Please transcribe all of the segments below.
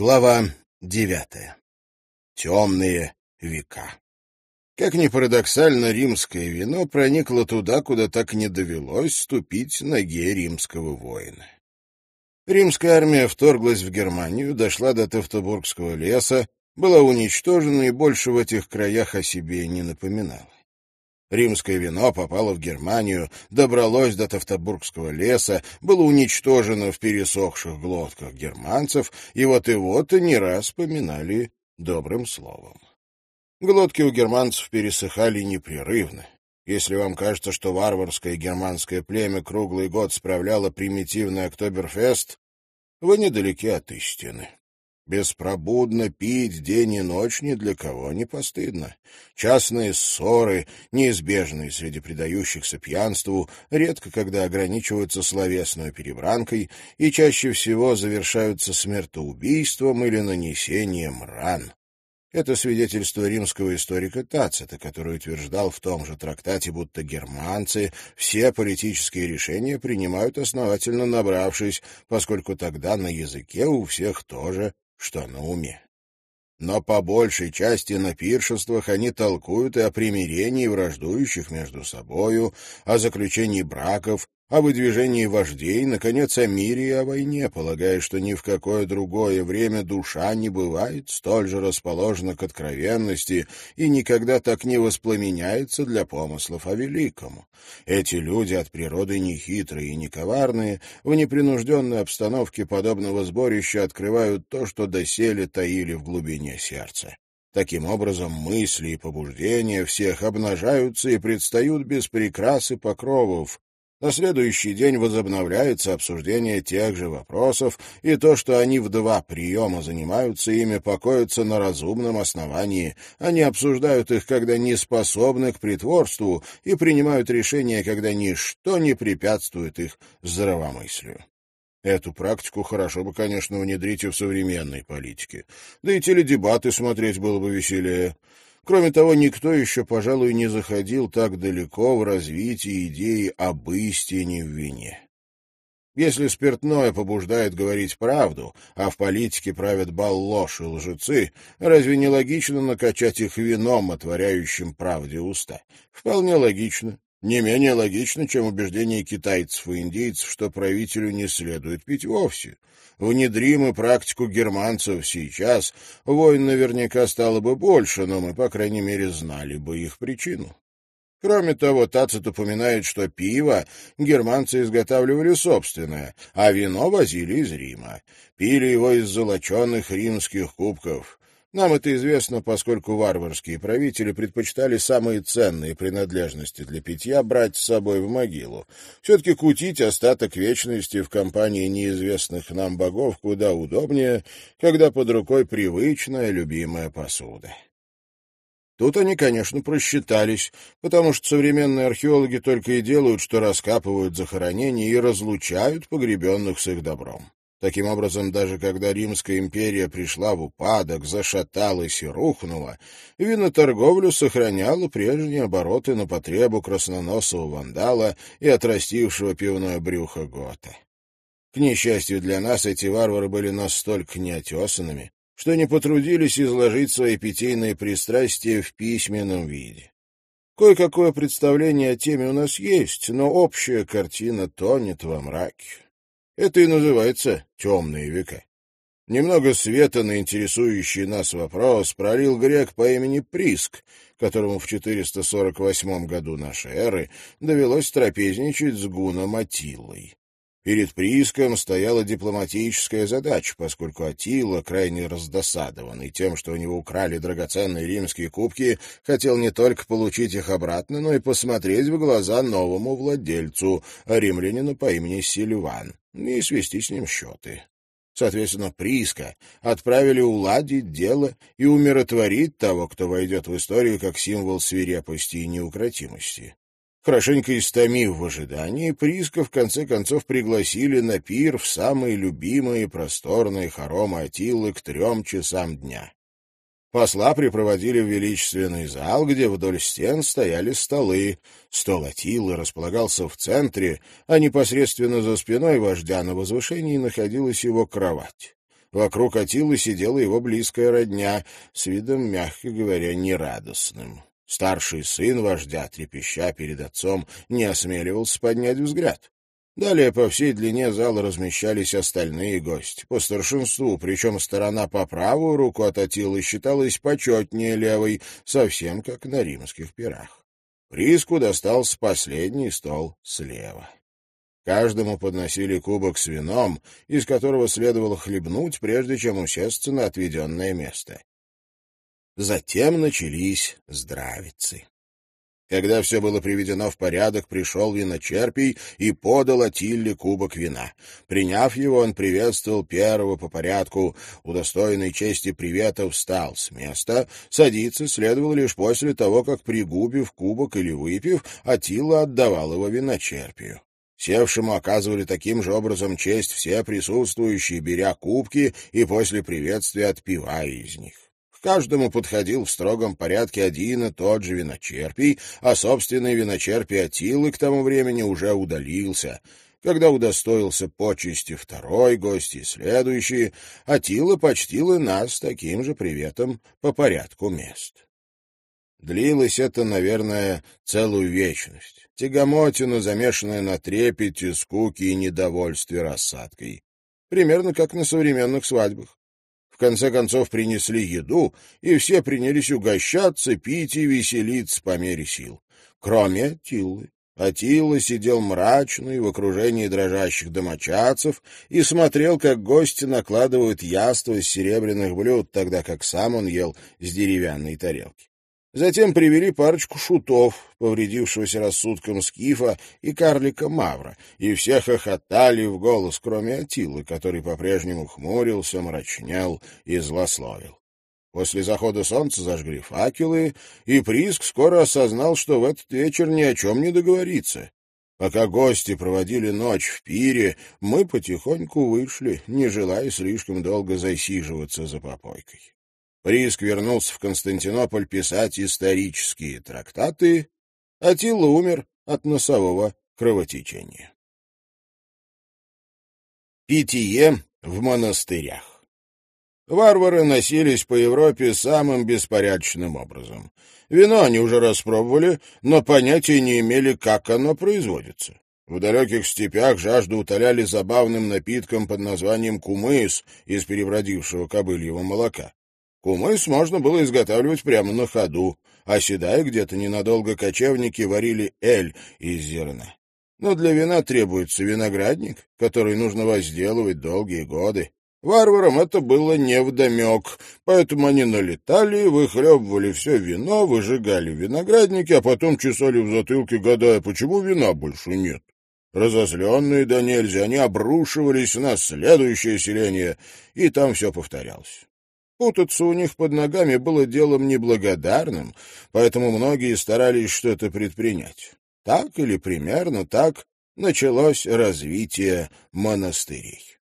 Глава девятая. Темные века. Как ни парадоксально, римское вино проникло туда, куда так не довелось ступить ноге римского воина. Римская армия вторглась в Германию, дошла до Тевтобургского леса, была уничтожена и больше в этих краях о себе не напоминала. Римское вино попало в Германию, добралось до Тавтобургского леса, было уничтожено в пересохших глотках германцев, и вот вот не раз поминали добрым словом. Глотки у германцев пересыхали непрерывно. Если вам кажется, что варварское германское племя круглый год справляло примитивный Октоберфест, вы недалеки от истины. Беспробудно пить день и ночь ни для кого не постыдно. Частные ссоры, неизбежные среди предающихся пьянству, редко когда ограничиваются словесной перебранкой и чаще всего завершаются смертоубийством или нанесением ран. Это свидетельство римского историка Тацита, который утверждал в том же трактате, будто германцы все политические решения принимают основательно набравшись, поскольку тогда на языке у всех тоже что на уме. Но по большей части на пиршествах они толкуют и о примирении враждующих между собою, о заключении браков, о выдвижении вождей, наконец, о мире и о войне, полагая, что ни в какое другое время душа не бывает столь же расположена к откровенности и никогда так не воспламеняется для помыслов о великом. Эти люди от природы не хитрые и не коварные, в непринужденной обстановке подобного сборища открывают то, что доселе таили в глубине сердца. Таким образом, мысли и побуждения всех обнажаются и предстают без прикрас и покровов, на следующий день возобновляется обсуждение тех же вопросов, и то, что они в два приема занимаются ими, покоятся на разумном основании. Они обсуждают их, когда не способны к притворству, и принимают решения, когда ничто не препятствует их здравомыслию. Эту практику хорошо бы, конечно, внедрить и в современной политике. Да и теледебаты смотреть было бы веселее. Кроме того, никто еще, пожалуй, не заходил так далеко в развитии идеи об истине в вине. Если спиртное побуждает говорить правду, а в политике правят бал ложь и лжецы, разве не логично накачать их вином, отворяющим правде уста? Вполне логично. Не менее логично, чем убеждение китайцев и индейцев, что правителю не следует пить вовсе. Внедрим и практику германцев сейчас, войн наверняка стало бы больше, но мы, по крайней мере, знали бы их причину. Кроме того, Тацит упоминает, что пиво германцы изготавливали собственное, а вино возили из Рима. Пили его из золоченных римских кубков. Нам это известно, поскольку варварские правители предпочитали самые ценные принадлежности для питья брать с собой в могилу. Все-таки кутить остаток вечности в компании неизвестных нам богов куда удобнее, когда под рукой привычная любимая посуда. Тут они, конечно, просчитались, потому что современные археологи только и делают, что раскапывают захоронения и разлучают погребенных с их добром. Таким образом, даже когда Римская империя пришла в упадок, зашаталась и рухнула, виноторговлю сохраняла прежние обороты на потребу красноносого вандала и отрастившего пивное брюхо гота. К несчастью для нас, эти варвары были настолько неотесанными, что не потрудились изложить свои питейные пристрастия в письменном виде. Кое-какое представление о теме у нас есть, но общая картина тонет во мраке. Это и называется «темные века». Немного света на интересующий нас вопрос пролил грек по имени Приск, которому в 448 году нашей эры довелось трапезничать с гуном Атилой. Перед прииском стояла дипломатическая задача, поскольку Атила, крайне раздосадованный тем, что у него украли драгоценные римские кубки, хотел не только получить их обратно, но и посмотреть в глаза новому владельцу, римлянину по имени Сильван, и свести с ним счеты. Соответственно, прииска отправили уладить дело и умиротворить того, кто войдет в историю как символ свирепости и неукротимости. Хорошенько истомив в ожидании, Приска в конце концов пригласили на пир в самые любимые просторные хоромы Атилы к трем часам дня. Посла припроводили в величественный зал, где вдоль стен стояли столы. Стол Атилы располагался в центре, а непосредственно за спиной вождя на возвышении находилась его кровать. Вокруг Атилы сидела его близкая родня, с видом, мягко говоря, нерадостным. Старший сын вождя, трепеща перед отцом, не осмеливался поднять взгляд. Далее по всей длине зала размещались остальные гости, по старшинству, причем сторона по правую руку от Атилы считалась почетнее левой, совсем как на римских пирах. Приску достался последний стол слева. Каждому подносили кубок с вином, из которого следовало хлебнуть, прежде чем усесться на отведенное место. Затем начались здравицы. Когда все было приведено в порядок, пришел виночерпий и подал Атилле кубок вина. Приняв его, он приветствовал первого по порядку. Удостоенный чести привета встал с места. Садиться следовало лишь после того, как, пригубив кубок или выпив, Атила отдавал его виночерпию. Севшему оказывали таким же образом честь все присутствующие, беря кубки и после приветствия отпивая из них каждому подходил в строгом порядке один и тот же виночерпий, а собственный виночерпий Атилы к тому времени уже удалился. Когда удостоился почести второй гость и следующий, Атила почтила нас таким же приветом по порядку мест. Длилось это, наверное, целую вечность. Тягомотина, замешанная на трепете, скуке и недовольстве рассадкой. Примерно как на современных свадьбах конце концов принесли еду, и все принялись угощаться, пить и веселиться по мере сил. Кроме Тиллы. Атила сидел мрачный в окружении дрожащих домочадцев и смотрел, как гости накладывают яство из серебряных блюд, тогда как сам он ел с деревянной тарелки. Затем привели парочку шутов, повредившегося рассудком Скифа и карлика Мавра, и все хохотали в голос, кроме Атилы, который по-прежнему хмурился, мрачнял и злословил. После захода солнца зажгли факелы, и Приск скоро осознал, что в этот вечер ни о чем не договорится. Пока гости проводили ночь в пире, мы потихоньку вышли, не желая слишком долго засиживаться за попойкой. Приск вернулся в Константинополь писать исторические трактаты, Атилла умер от носового кровотечения. Питье в монастырях Варвары носились по Европе самым беспорядочным образом. Вино они уже распробовали, но понятия не имели, как оно производится. В далеких степях жажду утоляли забавным напитком под названием кумыс из перебродившего кобыльего молока. Кумыс можно было изготавливать прямо на ходу, а седая где-то ненадолго кочевники варили эль из зерна. Но для вина требуется виноградник, который нужно возделывать долгие годы. Варварам это было невдомек, поэтому они налетали, выхлебывали все вино, выжигали виноградники, а потом чесали в затылке, гадая, почему вина больше нет. Разозленные до нельзя, они обрушивались на следующее селение, и там все повторялось. Путаться у них под ногами было делом неблагодарным, поэтому многие старались что-то предпринять. Так или примерно так началось развитие монастырей.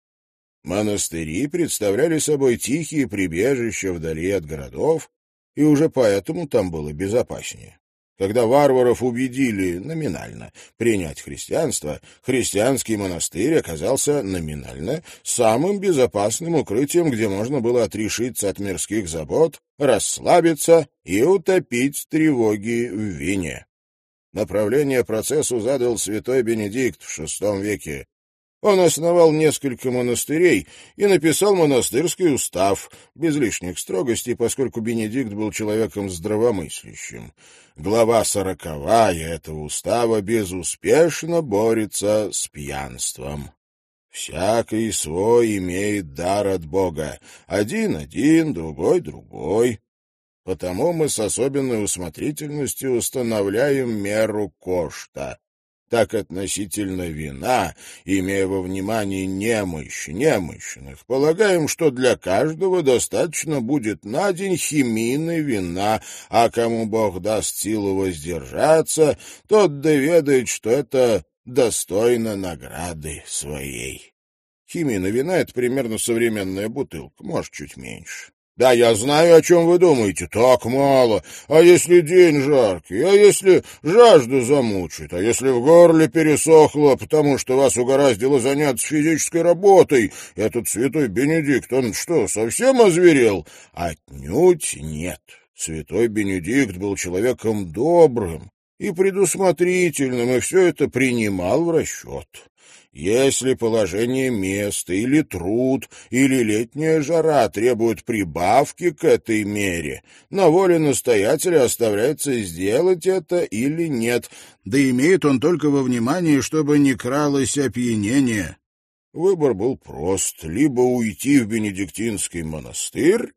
Монастыри представляли собой тихие прибежища вдали от городов, и уже поэтому там было безопаснее. Когда варваров убедили номинально принять христианство, христианский монастырь оказался номинально самым безопасным укрытием, где можно было отрешиться от мирских забот, расслабиться и утопить тревоги в вине. Направление процессу задал святой Бенедикт в VI веке. Он основал несколько монастырей и написал монастырский устав, без лишних строгостей, поскольку Бенедикт был человеком здравомыслящим. Глава сороковая этого устава безуспешно борется с пьянством. Всякий свой имеет дар от Бога. Один — один, другой — другой. Потому мы с особенной усмотрительностью устанавливаем меру кошта так относительно вина, имея во внимании немощь немощных, полагаем, что для каждого достаточно будет на день химины вина, а кому Бог даст силу воздержаться, тот доведает, что это достойно награды своей. Химина вина — это примерно современная бутылка, может, чуть меньше. Да, я знаю, о чем вы думаете. Так мало. А если день жаркий? А если жажда замучит? А если в горле пересохло, потому что вас угораздило заняться физической работой? Этот святой Бенедикт, он что, совсем озверел? Отнюдь нет. Святой Бенедикт был человеком добрым и предусмотрительным, и все это принимал в расчет. Если положение места или труд, или летняя жара требуют прибавки к этой мере, на воле настоятеля оставляется сделать это или нет, да имеет он только во внимании, чтобы не кралось опьянение. Выбор был прост — либо уйти в Бенедиктинский монастырь,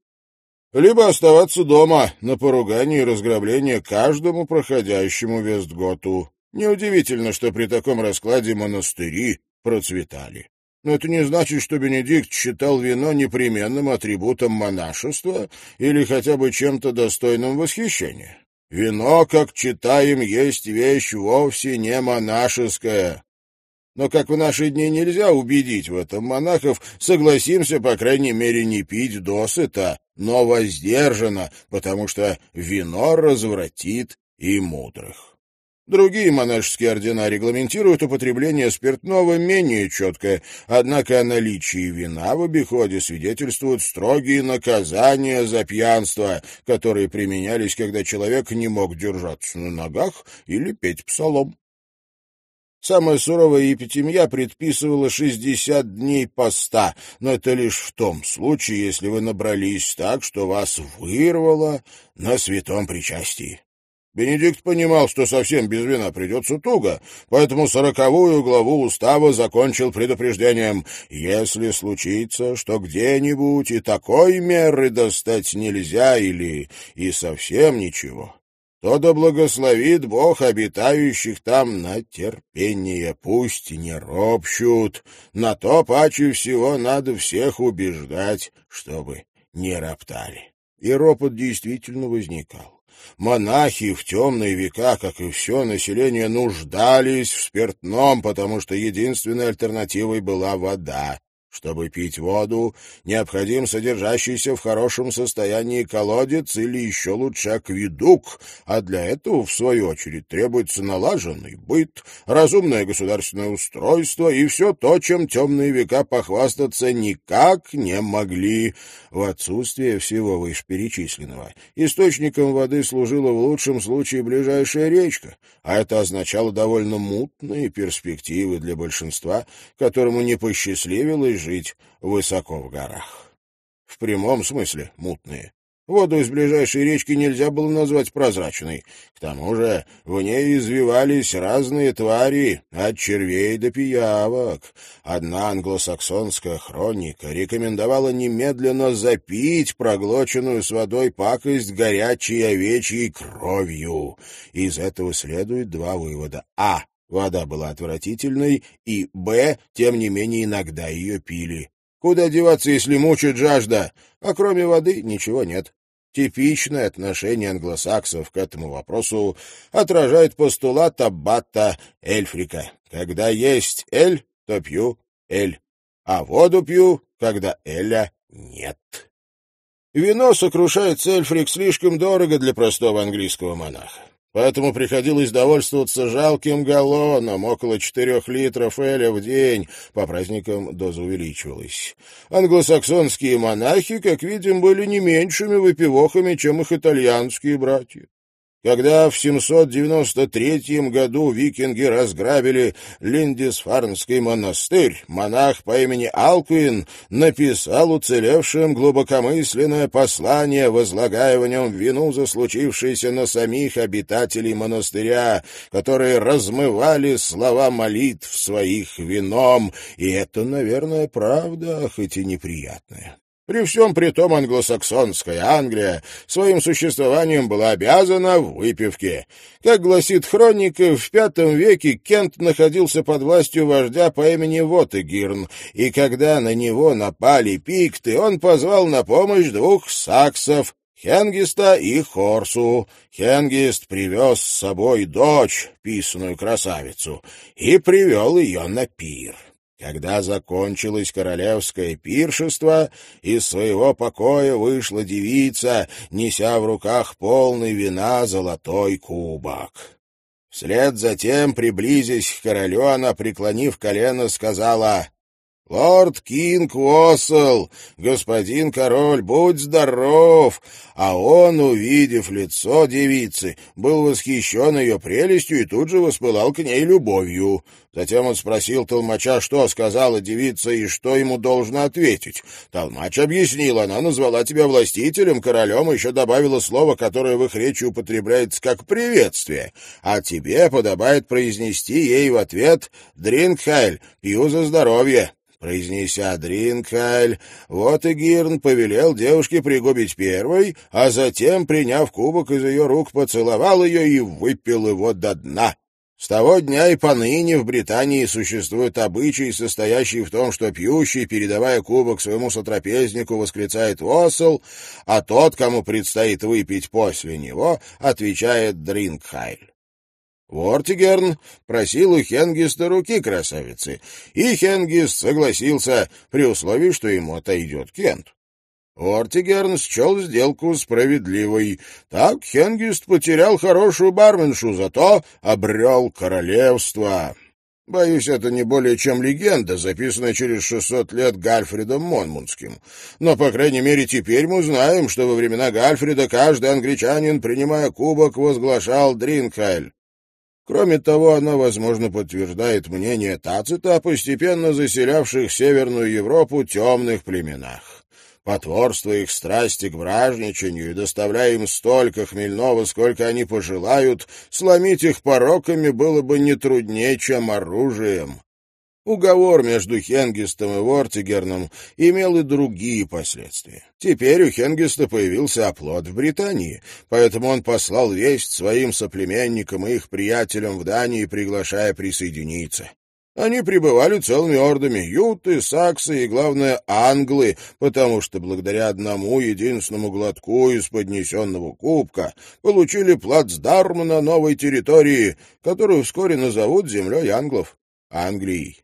либо оставаться дома на поругание и разграбление каждому проходящему Вестготу. Неудивительно, что при таком раскладе монастыри процветали. Но это не значит, что Бенедикт считал вино непременным атрибутом монашества или хотя бы чем-то достойным восхищения. Вино, как читаем, есть вещь вовсе не монашеская. Но как в наши дни нельзя убедить в этом монахов, согласимся, по крайней мере, не пить досыта, но воздержанно, потому что вино развратит и мудрых. Другие монашеские ордена регламентируют употребление спиртного менее четко, однако о наличии вина в обиходе свидетельствуют строгие наказания за пьянство, которые применялись, когда человек не мог держаться на ногах или петь псалом. Самая суровая епитемья предписывала 60 дней поста, но это лишь в том случае, если вы набрались так, что вас вырвало на святом причастии. Бенедикт понимал, что совсем без вина придется туго, поэтому сороковую главу устава закончил предупреждением «Если случится, что где-нибудь и такой меры достать нельзя или и совсем ничего, то да благословит Бог обитающих там на терпение, пусть не ропщут, на то паче всего надо всех убеждать, чтобы не роптали». И ропот действительно возникал. Монахи в темные века, как и все население, нуждались в спиртном, потому что единственной альтернативой была вода. Чтобы пить воду, необходим содержащийся в хорошем состоянии колодец или еще лучше акведук, а для этого, в свою очередь, требуется налаженный быт, разумное государственное устройство и все то, чем темные века похвастаться никак не могли. В отсутствие всего вышеперечисленного источником воды служила в лучшем случае ближайшая речка, а это означало довольно мутные перспективы для большинства, которому не посчастливилось жить высоко в горах. В прямом смысле мутные. Воду из ближайшей речки нельзя было назвать прозрачной. К тому же в ней извивались разные твари, от червей до пиявок. Одна англосаксонская хроника рекомендовала немедленно запить проглоченную с водой пакость горячей овечьей кровью. Из этого следует два вывода. А. Вода была отвратительной, и, б, тем не менее, иногда ее пили. Куда деваться, если мучает жажда? А кроме воды ничего нет. Типичное отношение англосаксов к этому вопросу отражает постулат аббата Эльфрика. Когда есть эль, то пью эль, а воду пью, когда эля нет. Вино сокрушает Эльфрик слишком дорого для простого английского монаха. Поэтому приходилось довольствоваться жалким галлоном, около четырех литров эля в день. По праздникам доза увеличивалась. Англосаксонские монахи, как видим, были не меньшими выпивохами, чем их итальянские братья. Когда в 793 году викинги разграбили Линдисфарнский монастырь, монах по имени Алкуин написал уцелевшим глубокомысленное послание, возлагая в нем вину за случившееся на самих обитателей монастыря, которые размывали слова молитв своих вином. И это, наверное, правда, хоть и неприятная. При всем при том англосаксонская Англия своим существованием была обязана выпивке. Как гласит хроника, в V веке Кент находился под властью вождя по имени Вотегирн, и когда на него напали пикты, он позвал на помощь двух саксов, Хенгиста и Хорсу. Хенгист привез с собой дочь, писаную красавицу, и привел ее на пир. Когда закончилось королевское пиршество, из своего покоя вышла девица, неся в руках полный вина золотой кубок. Вслед за тем, приблизясь к королю, она, преклонив колено, сказала «Лорд Кинг Уоссел, господин король, будь здоров!» А он, увидев лицо девицы, был восхищен ее прелестью и тут же воспылал к ней любовью. Затем он спросил толмача, что сказала девица и что ему должно ответить. Толмач объяснил, она назвала тебя властителем, королем, и еще добавила слово, которое в их речи употребляется как приветствие, а тебе подобает произнести ей в ответ «Дринкхайль, пью за здоровье». Произнеся «Дринкайль», вот и Гирн повелел девушке пригубить первой, а затем, приняв кубок из ее рук, поцеловал ее и выпил его до дна. С того дня и поныне в Британии существует обычай, состоящий в том, что пьющий, передавая кубок своему сотрапезнику, восклицает «Восл», а тот, кому предстоит выпить после него, отвечает «Дринкхайль». Вортигерн просил у Хенгиста руки красавицы, и Хенгист согласился при условии, что ему отойдет Кент. Ортигерн счел сделку справедливой. Так Хенгист потерял хорошую барменшу, зато обрел королевство. Боюсь, это не более чем легенда, записанная через шестьсот лет Гальфридом Монмунским. Но, по крайней мере, теперь мы знаем, что во времена Гальфрида каждый англичанин, принимая кубок, возглашал Дринкхайль. Кроме того, она, возможно, подтверждает мнение Тацита о постепенно заселявших Северную Европу темных племенах. Потворство их страсти к вражничанию и доставляя им столько хмельного, сколько они пожелают, сломить их пороками было бы не труднее, чем оружием. Уговор между Хенгистом и Вортигерном имел и другие последствия. Теперь у Хенгиста появился оплот в Британии, поэтому он послал весть своим соплеменникам и их приятелям в Дании, приглашая присоединиться. Они пребывали целыми ордами — юты, саксы и, главное, англы, потому что благодаря одному единственному глотку из поднесенного кубка получили плацдарм на новой территории, которую вскоре назовут землей англов — Англией.